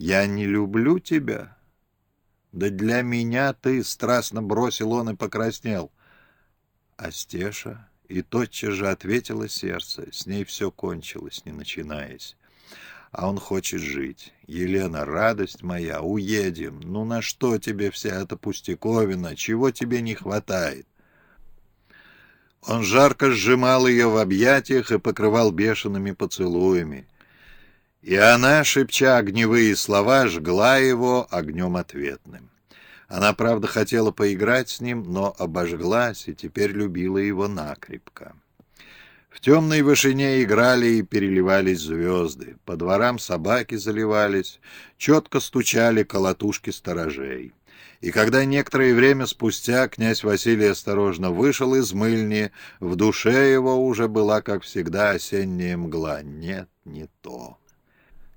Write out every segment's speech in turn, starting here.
«Я не люблю тебя». «Да для меня ты!» — страстно бросил он и покраснел. А Стеша и тотчас же ответило сердце. С ней все кончилось, не начинаясь. А он хочет жить. Елена, радость моя, уедем. Ну на что тебе вся эта пустяковина? Чего тебе не хватает? Он жарко сжимал ее в объятиях и покрывал бешеными поцелуями. И она, шепча огневые слова, жгла его огнем ответным. Она, правда, хотела поиграть с ним, но обожглась и теперь любила его накрепко. В темной вышине играли и переливались звезды, по дворам собаки заливались, четко стучали колотушки сторожей. И когда некоторое время спустя князь Василий осторожно вышел из мыльни, в душе его уже была, как всегда, осенняя мгла. Нет, не то.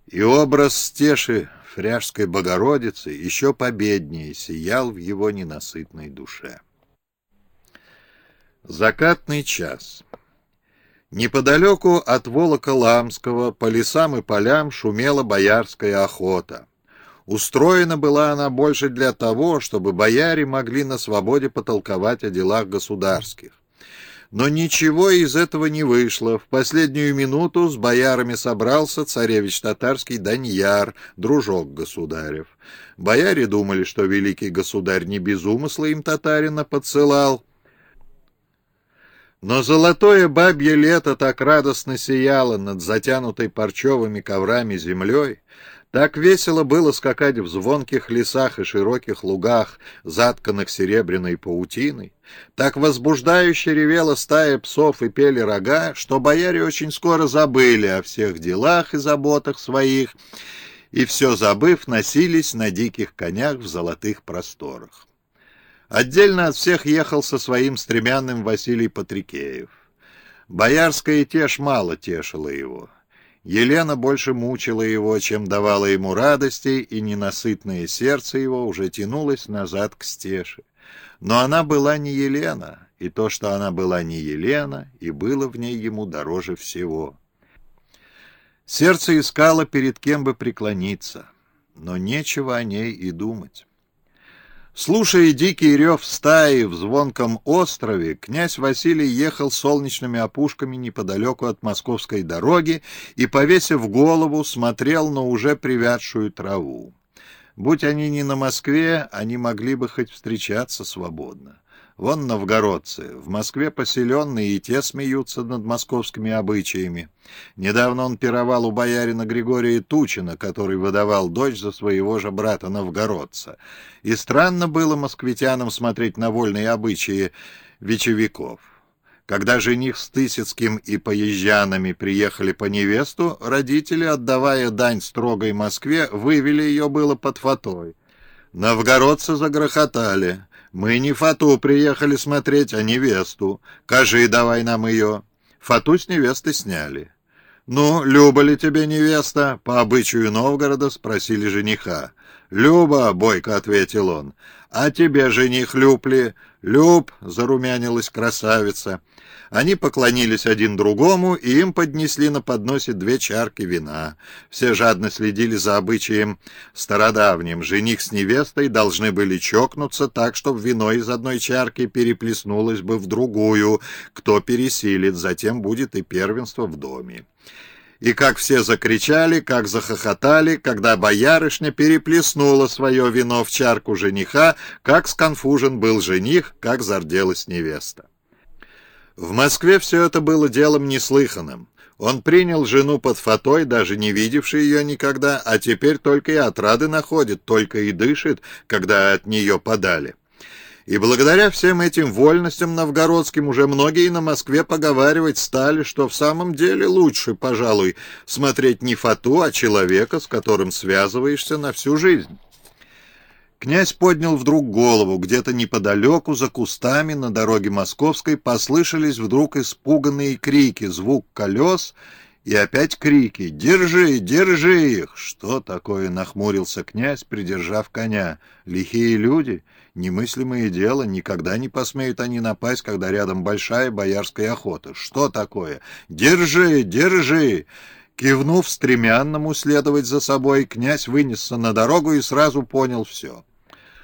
И образ стеши Фряжской Богородицы еще победнее сиял в его ненасытной душе. Закатный час. Неподалеку от Волока-Ламского по лесам и полям шумела боярская охота. Устроена была она больше для того, чтобы бояре могли на свободе потолковать о делах государских. Но ничего из этого не вышло. В последнюю минуту с боярами собрался царевич татарский Даньяр, дружок государев. Бояре думали, что великий государь не без умысла им татарина подсылал. Но золотое бабье лето так радостно сияло над затянутой парчевыми коврами землей, так весело было скакать в звонких лесах и широких лугах, затканных серебряной паутиной, так возбуждающе ревела стая псов и пели рога, что бояре очень скоро забыли о всех делах и заботах своих, и все забыв, носились на диких конях в золотых просторах. Отдельно от всех ехал со своим стремянным Василий Патрикеев. Боярская тешь мало тешила его — Елена больше мучила его, чем давала ему радости, и ненасытное сердце его уже тянулось назад к стеше. Но она была не Елена, и то, что она была не Елена, и было в ней ему дороже всего. Сердце искало, перед кем бы преклониться, но нечего о ней и думать. Слушая дикий рев стаи в звонком острове, князь Василий ехал солнечными опушками неподалеку от московской дороги и, повесив голову, смотрел на уже привядшую траву. Будь они не на Москве, они могли бы хоть встречаться свободно. Вон новгородцы, в Москве поселенные, и те смеются над московскими обычаями. Недавно он пировал у боярина Григория Тучина, который выдавал дочь за своего же брата-новгородца. И странно было москвитянам смотреть на вольные обычаи вечевиков. Когда жених с Тысяцким и поезжанами приехали по невесту, родители, отдавая дань строгой Москве, вывели ее было под фатой. Новгородцы загрохотали. Мы не фату приехали смотреть, а невесту. Кажи давай нам ее. Фату с невесты сняли. «Ну, Люба ли тебе невеста?» — по обычаю Новгорода спросили жениха. «Люба», — бойко ответил он. «А тебе, жених, Люб ли?» «Люб», — зарумянилась красавица. Они поклонились один другому, и им поднесли на подносе две чарки вина. Все жадно следили за обычаем стародавним. Жених с невестой должны были чокнуться так, чтобы вино из одной чарки переплеснулось бы в другую. Кто пересилит, затем будет и первенство в доме. И как все закричали, как захохотали, когда боярышня переплеснула свое вино в чарку жениха, как сконфужен был жених, как зарделась невеста. В Москве все это было делом неслыханным. Он принял жену под фатой, даже не видевший ее никогда, а теперь только и отрады находит, только и дышит, когда от нее подали. И благодаря всем этим вольностям новгородским уже многие на Москве поговаривать стали, что в самом деле лучше, пожалуй, смотреть не фату, а человека, с которым связываешься на всю жизнь. Князь поднял вдруг голову. Где-то неподалеку, за кустами, на дороге московской, послышались вдруг испуганные крики, звук колес и опять крики «Держи! Держи их!» «Что такое?» — нахмурился князь, придержав коня. «Лихие люди? Немыслимое дело. Никогда не посмеют они напасть, когда рядом большая боярская охота. Что такое? Держи! Держи!» Кивнув стремянному следовать за собой, князь вынесся на дорогу и сразу понял все.